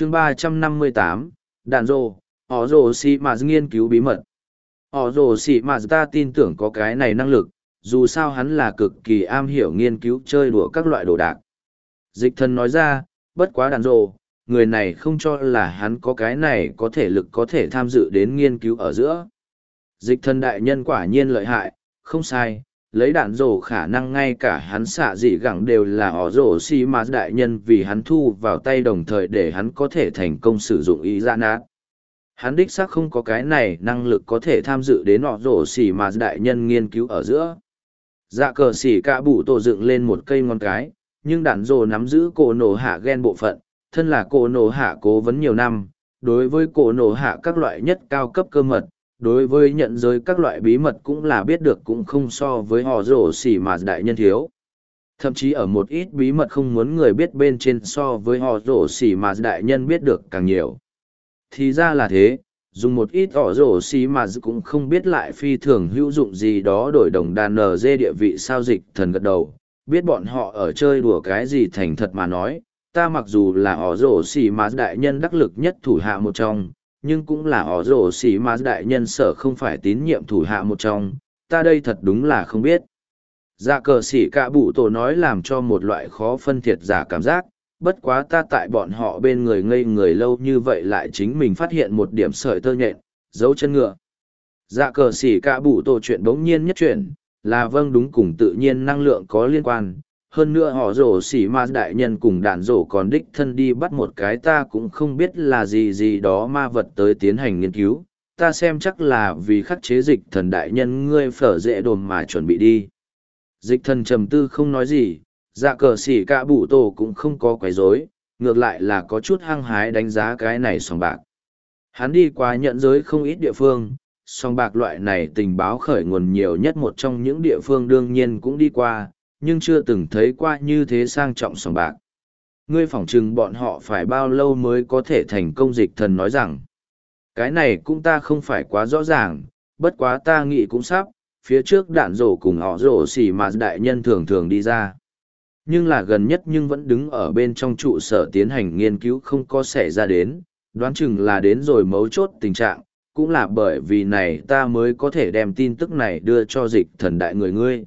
chương ba trăm năm mươi tám, đạn rồ, họ rồ xì mà nghiên cứu bí mật. Họ rồ xì mà ta tin tưởng có cái này năng lực, dù sao hắn là cực kỳ am hiểu nghiên cứu chơi đùa các loại đồ đạc. Dịch thần nói ra, bất quá đạn rồ, người này không cho là hắn có cái này có thể lực có thể tham dự đến nghiên cứu ở giữa. Dịch thần đại nhân quả nhiên lợi hại, không sai lấy đạn rổ khả năng ngay cả hắn xạ dị gẳng đều là ỏ rổ xi mà đại nhân vì hắn thu vào tay đồng thời để hắn có thể thành công sử dụng ý ra nát. Hắn đích xác không có cái này năng lực có thể tham dự đến ỏ rổ xỉ mà đại nhân nghiên cứu ở giữa. Dạ cờ xỉ cạ bụ tổ dựng lên một cây ngon cái, nhưng đạn rổ nắm giữ cổ nổ hạ ghen bộ phận, thân là cổ nổ hạ cố vấn nhiều năm, đối với cổ nổ hạ các loại nhất cao cấp cơ mật đối với nhận giới các loại bí mật cũng là biết được cũng không so với họ rổ xỉ mà đại nhân thiếu. Thậm chí ở một ít bí mật không muốn người biết bên trên so với họ rổ xỉ mà đại nhân biết được càng nhiều. Thì ra là thế, dùng một ít họ rổ xỉ mà cũng không biết lại phi thường hữu dụng gì đó đổi đồng đàn nờ dê địa vị sao dịch thần gật đầu. Biết bọn họ ở chơi đùa cái gì thành thật mà nói, ta mặc dù là họ rổ xỉ mà đại nhân đắc lực nhất thủ hạ một trong nhưng cũng là ỏ rổ xỉ mà đại nhân sở không phải tín nhiệm thủ hạ một trong, ta đây thật đúng là không biết. Dạ cờ xỉ cả bụ tổ nói làm cho một loại khó phân thiệt giả cảm giác, bất quá ta tại bọn họ bên người ngây người lâu như vậy lại chính mình phát hiện một điểm sợi tơ nhện, dấu chân ngựa. Dạ cờ xỉ cả bụ tổ chuyện bỗng nhiên nhất chuyện, là vâng đúng cùng tự nhiên năng lượng có liên quan, hơn nữa họ rổ xỉ ma đại nhân cùng đạn rổ còn đích thân đi bắt một cái ta cũng không biết là gì gì đó ma vật tới tiến hành nghiên cứu. Ta xem chắc là vì khắc chế dịch thần đại nhân ngươi phở dễ đồn mà chuẩn bị đi. Dịch thần trầm tư không nói gì dạ cờ xỉ cả bụ tổ cũng không có quấy rối, ngược lại là có chút hăng hái đánh giá cái này sòng bạc. Hắn đi qua nhận giới không ít địa phương song bạc loại này tình báo khởi nguồn nhiều nhất một trong những địa phương đương nhiên cũng đi qua nhưng chưa từng thấy qua như thế sang trọng sòng bạc. Ngươi phỏng chừng bọn họ phải bao lâu mới có thể thành công dịch thần nói rằng, cái này cũng ta không phải quá rõ ràng, bất quá ta nghĩ cũng sắp, phía trước đạn rổ cùng họ rổ xỉ mà đại nhân thường thường đi ra. Nhưng là gần nhất nhưng vẫn đứng ở bên trong trụ sở tiến hành nghiên cứu không có xảy ra đến, đoán chừng là đến rồi mấu chốt tình trạng, cũng là bởi vì này ta mới có thể đem tin tức này đưa cho dịch thần đại người ngươi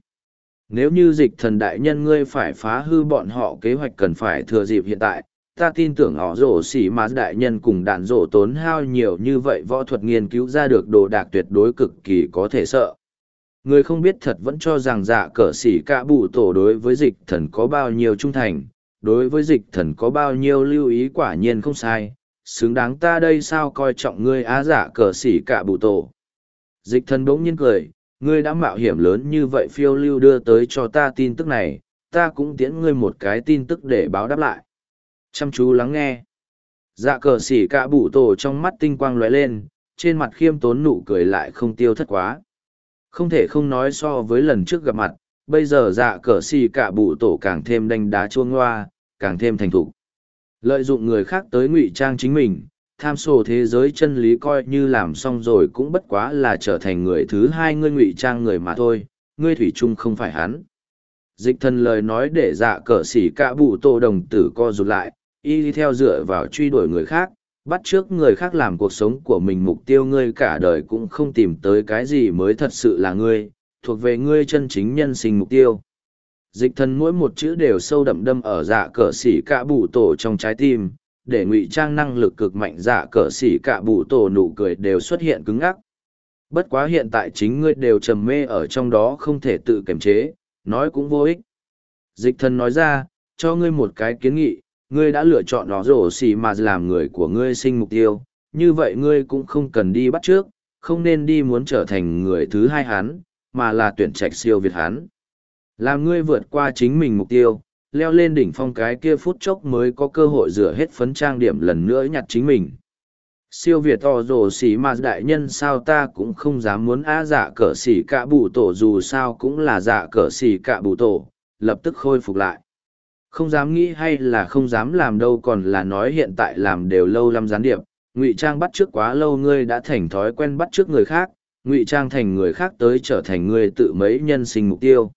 nếu như dịch thần đại nhân ngươi phải phá hư bọn họ kế hoạch cần phải thừa dịp hiện tại, ta tin tưởng họ rổ xỉ mà đại nhân cùng đạn rổ tốn hao nhiều như vậy võ thuật nghiên cứu ra được đồ đạc tuyệt đối cực kỳ có thể sợ. Người không biết thật vẫn cho rằng dạ cờ xỉ cả bụ tổ đối với dịch thần có bao nhiêu trung thành, đối với dịch thần có bao nhiêu lưu ý quả nhiên không sai, xứng đáng ta đây sao coi trọng ngươi á dạ cờ xỉ cả bụ tổ. Dịch thần bỗng nhiên cười ngươi đã mạo hiểm lớn như vậy phiêu lưu đưa tới cho ta tin tức này, ta cũng tiễn ngươi một cái tin tức để báo đáp lại. Chăm chú lắng nghe. Dạ cờ xỉ cả bụ tổ trong mắt tinh quang lóe lên, trên mặt khiêm tốn nụ cười lại không tiêu thất quá. Không thể không nói so với lần trước gặp mặt, bây giờ dạ cờ xỉ cả bụ tổ càng thêm đanh đá chuông hoa, càng thêm thành thục. Lợi dụng người khác tới ngụy trang chính mình, tham sổ thế giới chân lý coi như làm xong rồi cũng bất quá là trở thành người thứ hai ngươi ngụy trang người mà thôi, ngươi thủy chung không phải hắn. Dịch thần lời nói để dạ cờ xỉ cả bụ tô đồng tử co rụt lại, y đi theo dựa vào truy đuổi người khác, bắt trước người khác làm cuộc sống của mình mục tiêu ngươi cả đời cũng không tìm tới cái gì mới thật sự là ngươi, thuộc về ngươi chân chính nhân sinh mục tiêu. Dịch thần mỗi một chữ đều sâu đậm đâm ở dạ cờ xỉ cả bụ tổ trong trái tim để ngụy trang năng lực cực mạnh giả cờ xỉ cả bụ tổ nụ cười đều xuất hiện cứng ngắc. Bất quá hiện tại chính ngươi đều trầm mê ở trong đó không thể tự kiềm chế, nói cũng vô ích. Dịch thần nói ra, cho ngươi một cái kiến nghị, ngươi đã lựa chọn nó rổ xỉ mà làm người của ngươi sinh mục tiêu, như vậy ngươi cũng không cần đi bắt trước, không nên đi muốn trở thành người thứ hai hắn, mà là tuyển trạch siêu việt hắn. Làm ngươi vượt qua chính mình mục tiêu leo lên đỉnh phong cái kia phút chốc mới có cơ hội rửa hết phấn trang điểm lần nữa nhặt chính mình. Siêu Việt to rồ xỉ mà đại nhân sao ta cũng không dám muốn á dạ cỡ xỉ cả bụ tổ dù sao cũng là dạ cỡ xỉ cả bụ tổ, lập tức khôi phục lại. Không dám nghĩ hay là không dám làm đâu còn là nói hiện tại làm đều lâu lắm gián điệp, ngụy trang bắt trước quá lâu ngươi đã thành thói quen bắt trước người khác, ngụy trang thành người khác tới trở thành người tự mấy nhân sinh mục tiêu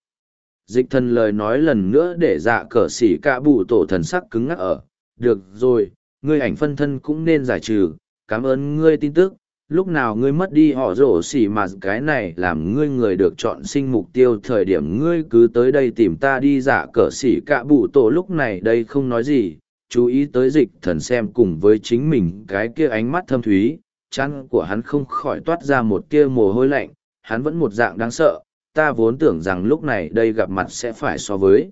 dịch thần lời nói lần nữa để dạ cờ xỉ cả bụ tổ thần sắc cứng ngắc ở. Được rồi ngươi ảnh phân thân cũng nên giải trừ, cảm ơn ngươi tin tức, lúc nào ngươi mất đi họ rổ xỉ mà cái này làm ngươi người được chọn sinh mục tiêu thời điểm ngươi cứ tới đây tìm ta đi giả cờ xỉ cạ bụ tổ lúc này đây không nói gì. Chú ý tới dịch thần xem cùng với chính mình cái kia ánh mắt thâm thúy. Chăn của hắn không khỏi toát ra một tia mồ hôi lạnh. Hắn vẫn một dạng đáng sợ ta vốn tưởng rằng lúc này đây gặp mặt sẽ phải so với.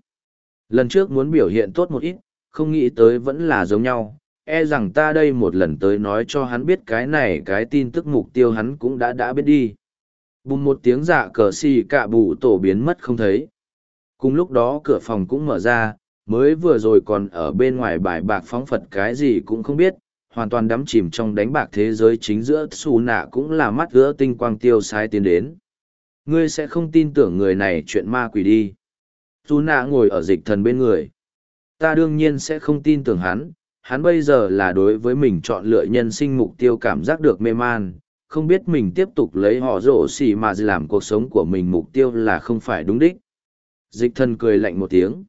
Lần trước muốn biểu hiện tốt một ít, không nghĩ tới vẫn là giống nhau. E rằng ta đây một lần tới nói cho hắn biết cái này, cái tin tức mục tiêu hắn cũng đã đã biết đi. Bùm một tiếng dạ cờ xì cạ bụ tổ biến mất không thấy. Cùng lúc đó cửa phòng cũng mở ra, mới vừa rồi còn ở bên ngoài bài bạc phóng phật cái gì cũng không biết, hoàn toàn đắm chìm trong đánh bạc thế giới chính giữa xù nạ cũng là mắt gỡ tinh quang tiêu sai tiến đến ngươi sẽ không tin tưởng người này chuyện ma quỷ đi Tu nạ ngồi ở dịch thần bên người ta đương nhiên sẽ không tin tưởng hắn hắn bây giờ là đối với mình chọn lựa nhân sinh mục tiêu cảm giác được mê man, không biết mình tiếp tục lấy họ rổ xì mà làm cuộc sống của mình mục tiêu là không phải đúng đích. Dịch thần cười lạnh một tiếng.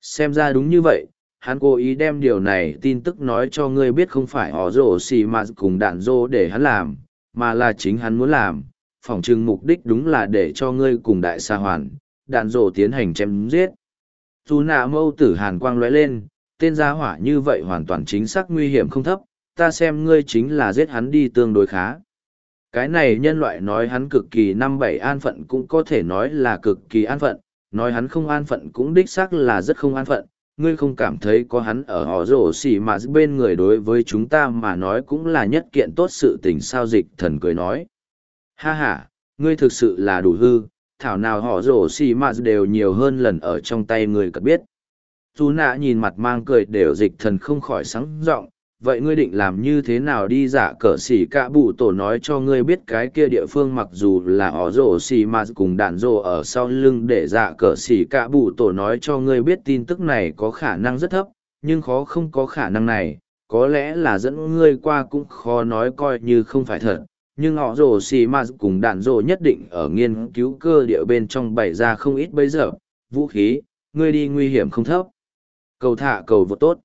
Xem ra đúng như vậy, hắn cố ý đem điều này tin tức nói cho ngươi biết không phải họ rổ xì mà cùng đạn rô để hắn làm, mà là chính hắn muốn làm. Phỏng chừng mục đích đúng là để cho ngươi cùng đại sa hoàn, đạn rổ tiến hành chém giết. Dù nạ mâu tử hàn quang lóe lên, tên gia hỏa như vậy hoàn toàn chính xác nguy hiểm không thấp, ta xem ngươi chính là giết hắn đi tương đối khá. Cái này nhân loại nói hắn cực kỳ năm bảy an phận cũng có thể nói là cực kỳ an phận, nói hắn không an phận cũng đích xác là rất không an phận, ngươi không cảm thấy có hắn ở họ rổ xỉ mà bên người đối với chúng ta mà nói cũng là nhất kiện tốt sự tình sao dịch thần cười nói. Ha ha, ngươi thực sự là đủ hư, thảo nào họ rổ xì mà đều nhiều hơn lần ở trong tay ngươi cật biết. Dù nạ nhìn mặt mang cười đều dịch thần không khỏi sáng giọng vậy ngươi định làm như thế nào đi giả cờ xỉ cả bụ tổ nói cho ngươi biết cái kia địa phương mặc dù là họ rổ xì mà cùng đạn rổ ở sau lưng để giả cờ xỉ cả bụ tổ nói cho ngươi biết tin tức này có khả năng rất thấp nhưng khó không có khả năng này có lẽ là dẫn ngươi qua cũng khó nói coi như không phải thật nhưng họ rồ xì ma cùng đạn rồ nhất định ở nghiên cứu cơ địa bên trong bày ra không ít bây giờ. Vũ khí, ngươi đi nguy hiểm không thấp. Cầu thả cầu vượt tốt.